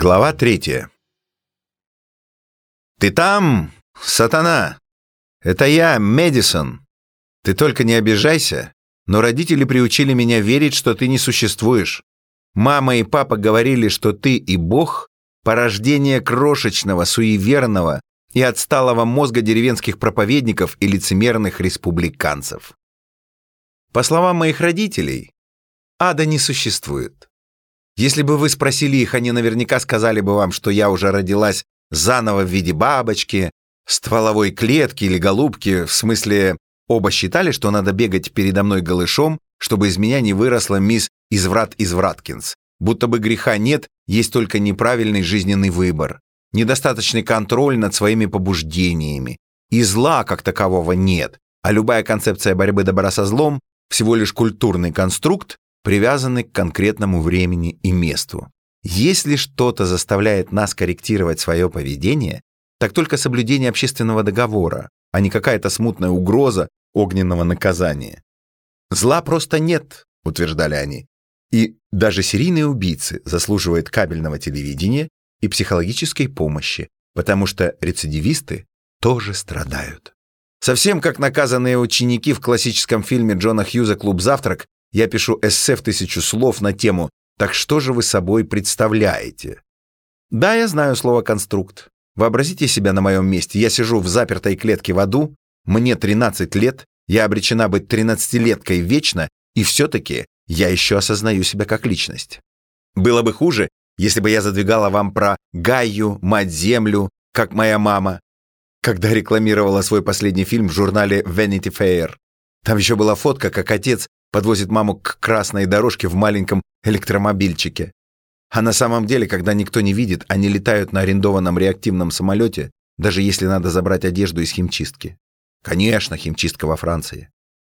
Глава третья. «Ты там, сатана! Это я, Медисон. Ты только не обижайся, но родители приучили меня верить, что ты не существуешь. Мама и папа говорили, что ты и Бог — порождение крошечного, суеверного и отсталого мозга деревенских проповедников и лицемерных республиканцев. По словам моих родителей, ада не существует. Если бы вы спросили их, они наверняка сказали бы вам, что я уже родилась заново в виде бабочки, стволовой клетки или голубки, в смысле, оба считали, что надо бегать передо мной голышом, чтобы из меня не выросла мисс Изврат-Извраткинс. Будто бы греха нет, есть только неправильный жизненный выбор, недостаточный контроль над своими побуждениями. И зла как такового нет, а любая концепция борьбы добра со злом всего лишь культурный конструкт, привязаны к конкретному времени и месту. Если что-то заставляет нас корректировать свое поведение, так только соблюдение общественного договора, а не какая-то смутная угроза огненного наказания. Зла просто нет, утверждали они. И даже серийные убийцы заслуживают кабельного телевидения и психологической помощи, потому что рецидивисты тоже страдают. Совсем как наказанные ученики в классическом фильме Джона Хьюза «Клуб завтрак» Я пишу эссе в тысячу слов на тему «Так что же вы собой представляете?» Да, я знаю слово «конструкт». Вообразите себя на моем месте. Я сижу в запертой клетке в аду, мне 13 лет, я обречена быть 13-леткой вечно, и все-таки я еще осознаю себя как личность. Было бы хуже, если бы я задвигала вам про Гаю, Мать-Землю, как моя мама, когда рекламировала свой последний фильм в журнале Vanity Fair. Там еще была фотка, как отец подвозит маму к красной дорожке в маленьком электромобильчике. А на самом деле, когда никто не видит, они летают на арендованном реактивном самолете, даже если надо забрать одежду из химчистки. Конечно, химчистка во Франции.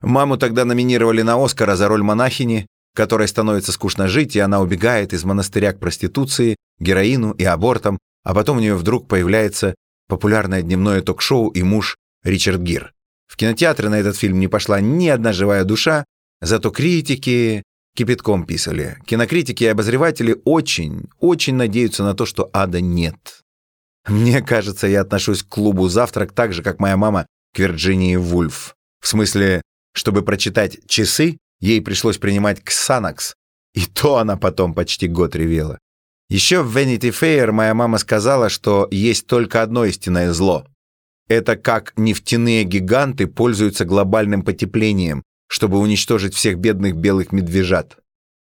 Маму тогда номинировали на Оскара за роль монахини, которой становится скучно жить, и она убегает из монастыря к проституции, героину и абортам, а потом у нее вдруг появляется популярное дневное ток-шоу и муж Ричард Гир. В кинотеатре на этот фильм не пошла ни одна живая душа, Зато критики кипятком писали. Кинокритики и обозреватели очень, очень надеются на то, что ада нет. Мне кажется, я отношусь к клубу «Завтрак» так же, как моя мама к Вирджинии Вульф. В смысле, чтобы прочитать «Часы», ей пришлось принимать «Ксанакс», и то она потом почти год ревела. Еще в Vanity Fair моя мама сказала, что есть только одно истинное зло. Это как нефтяные гиганты пользуются глобальным потеплением, чтобы уничтожить всех бедных белых медвежат.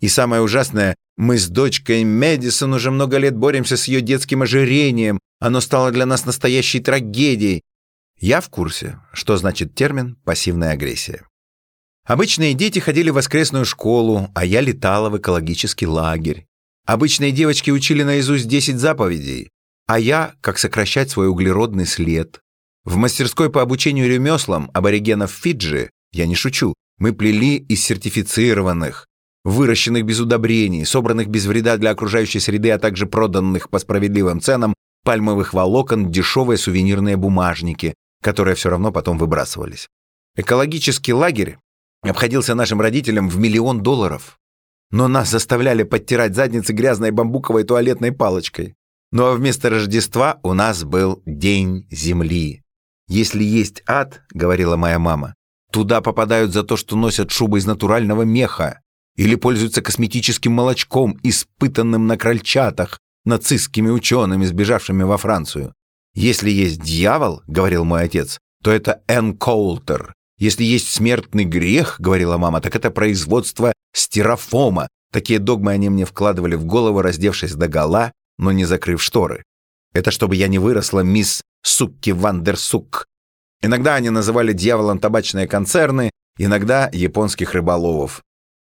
И самое ужасное, мы с дочкой Мэдисон уже много лет боремся с ее детским ожирением. Оно стало для нас настоящей трагедией. Я в курсе, что значит термин «пассивная агрессия». Обычные дети ходили в воскресную школу, а я летала в экологический лагерь. Обычные девочки учили наизусть 10 заповедей, а я, как сокращать свой углеродный след. В мастерской по обучению ремеслам аборигенов Фиджи, я не шучу, мы плели из сертифицированных, выращенных без удобрений, собранных без вреда для окружающей среды, а также проданных по справедливым ценам пальмовых волокон дешевые сувенирные бумажники, которые все равно потом выбрасывались. Экологический лагерь обходился нашим родителям в миллион долларов. Но нас заставляли подтирать задницы грязной бамбуковой туалетной палочкой. Ну а вместо Рождества у нас был День Земли. «Если есть ад, — говорила моя мама, Туда попадают за то, что носят шубы из натурального меха или пользуются косметическим молочком, испытанным на крольчатах, нацистскими учеными, сбежавшими во Францию. «Если есть дьявол, — говорил мой отец, — то это Энн Коултер. Если есть смертный грех, — говорила мама, — так это производство стирофома. Такие догмы они мне вкладывали в голову, раздевшись до гола, но не закрыв шторы. Это чтобы я не выросла мисс Сукки Вандерсук, Иногда они называли дьяволом табачные концерны, иногда японских рыболовов.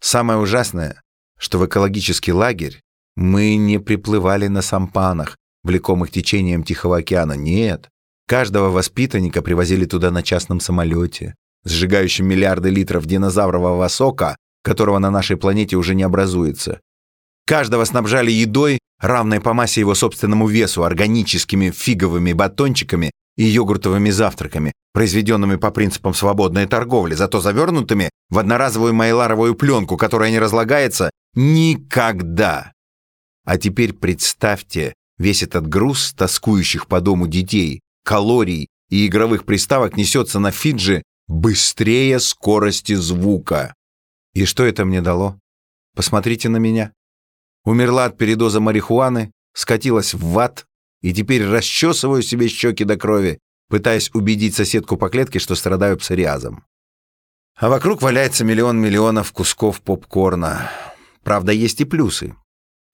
Самое ужасное, что в экологический лагерь мы не приплывали на сампанах, влекомых течением Тихого океана. Нет. Каждого воспитанника привозили туда на частном самолете, сжигающем миллиарды литров динозаврового сока, которого на нашей планете уже не образуется. Каждого снабжали едой, равной по массе его собственному весу, органическими фиговыми батончиками и йогуртовыми завтраками, произведенными по принципам свободной торговли, зато завернутыми в одноразовую майларовую пленку, которая не разлагается никогда. А теперь представьте весь этот груз тоскующих по дому детей, калорий и игровых приставок несется на Фиджи быстрее скорости звука. И что это мне дало? Посмотрите на меня. Умерла от передоза марихуаны, скатилась в ад и теперь расчесываю себе щеки до крови, пытаясь убедить соседку по клетке, что страдаю псориазом. А вокруг валяется миллион миллионов кусков попкорна. Правда, есть и плюсы.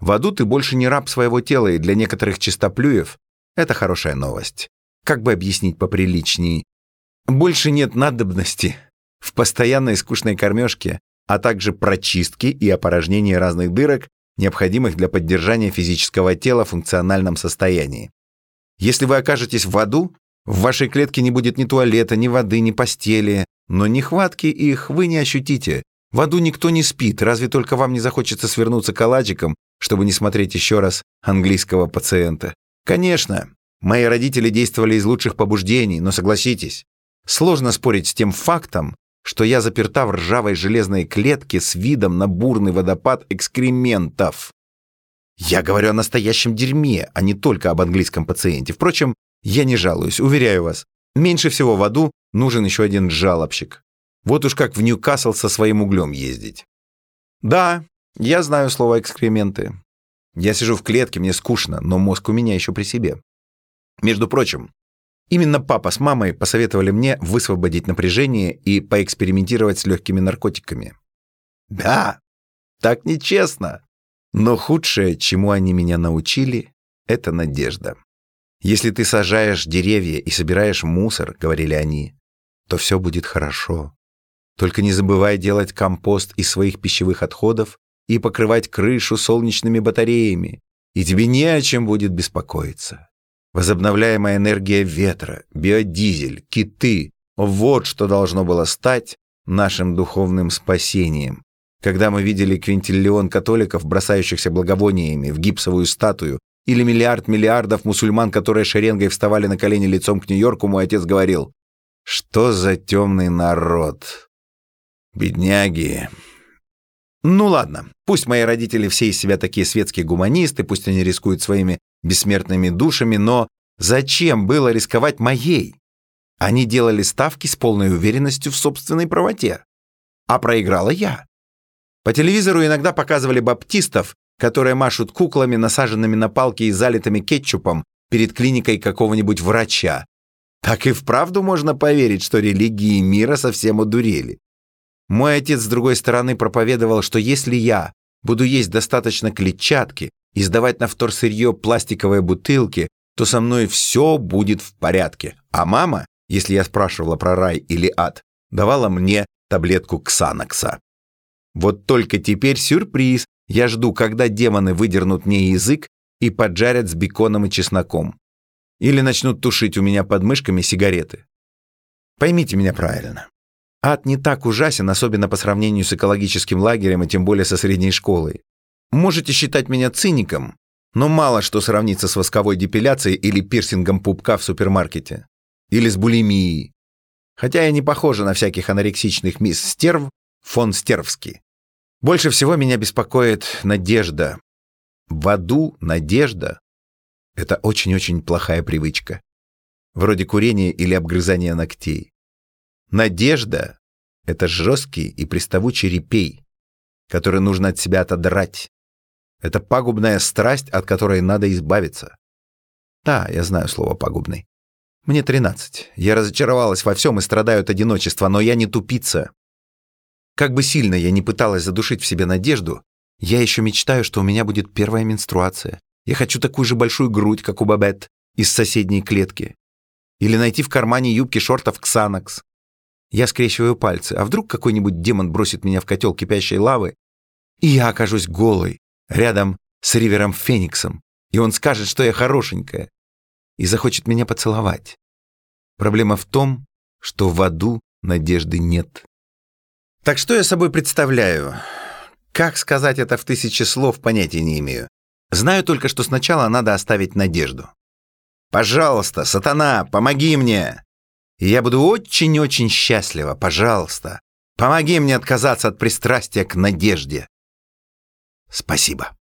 В аду ты больше не раб своего тела, и для некоторых чистоплюев это хорошая новость. Как бы объяснить поприличней? Больше нет надобности в постоянной скучной кормежке, а также прочистке и опорожнении разных дырок, необходимых для поддержания физического тела в функциональном состоянии. Если вы окажетесь в аду, в вашей клетке не будет ни туалета, ни воды, ни постели, но нехватки их вы не ощутите. В аду никто не спит, разве только вам не захочется свернуться калачиком, чтобы не смотреть еще раз английского пациента. Конечно, мои родители действовали из лучших побуждений, но согласитесь, сложно спорить с тем фактом, что я заперта в ржавой железной клетке с видом на бурный водопад экскрементов. Я говорю о настоящем дерьме, а не только об английском пациенте. Впрочем, я не жалуюсь, уверяю вас. Меньше всего в аду нужен еще один жалобщик. Вот уж как в Ньюкасл со своим углем ездить. Да, я знаю слово «экскременты». Я сижу в клетке, мне скучно, но мозг у меня еще при себе. Между прочим, именно папа с мамой посоветовали мне высвободить напряжение и поэкспериментировать с легкими наркотиками. Да, так нечестно. Но худшее, чему они меня научили, это надежда. Если ты сажаешь деревья и собираешь мусор, говорили они, то все будет хорошо. Только не забывай делать компост из своих пищевых отходов и покрывать крышу солнечными батареями, и тебе не о чем будет беспокоиться. Возобновляемая энергия ветра, биодизель, киты — вот что должно было стать нашим духовным спасением. Когда мы видели квинтиллион католиков, бросающихся благовониями в гипсовую статую или миллиард миллиардов мусульман, которые шеренгой вставали на колени лицом к Нью-Йорку, мой отец говорил, «Что за темный народ? Бедняги!» Ну ладно, пусть мои родители все из себя такие светские гуманисты, пусть они рискуют своими бессмертными душами, но зачем было рисковать моей? Они делали ставки с полной уверенностью в собственной правоте. А проиграла я. По телевизору иногда показывали баптистов, которые машут куклами, насаженными на палки и залитыми кетчупом перед клиникой какого-нибудь врача. Так и вправду можно поверить, что религии мира совсем одурели. Мой отец, с другой стороны, проповедовал, что если я буду есть достаточно клетчатки и сдавать на вторсырье пластиковые бутылки, то со мной все будет в порядке. А мама, если я спрашивала про рай или ад, давала мне таблетку ксанокса. Вот только теперь сюрприз, я жду, когда демоны выдернут мне язык и поджарят с беконом и чесноком. Или начнут тушить у меня под мышками сигареты. Поймите меня правильно. Ад не так ужасен, особенно по сравнению с экологическим лагерем и тем более со средней школой. Можете считать меня циником, но мало что сравнится с восковой депиляцией или пирсингом пупка в супермаркете. Или с булимией. Хотя я не похожа на всяких анорексичных мисс Стерв фон Стервский. Больше всего меня беспокоит надежда. В аду надежда — это очень-очень плохая привычка. Вроде курения или обгрызания ногтей. Надежда — это жесткий и приставучий репей, который нужно от себя отодрать. Это пагубная страсть, от которой надо избавиться. Да, я знаю слово «пагубный». Мне 13. Я разочаровалась во всем и страдаю от одиночества, но я не тупица. Как бы сильно я не пыталась задушить в себе надежду, я еще мечтаю, что у меня будет первая менструация. Я хочу такую же большую грудь, как у Бабет из соседней клетки. Или найти в кармане юбки шортов Ксанакс. Я скрещиваю пальцы, а вдруг какой-нибудь демон бросит меня в котел кипящей лавы, и я окажусь голой, рядом с Ривером Фениксом, и он скажет, что я хорошенькая, и захочет меня поцеловать. Проблема в том, что в аду надежды нет. Так что я собой представляю? Как сказать это в тысячи слов, понятия не имею. Знаю только, что сначала надо оставить надежду. «Пожалуйста, сатана, помоги мне!» И я буду очень-очень счастлива, пожалуйста. Помоги мне отказаться от пристрастия к надежде. Спасибо.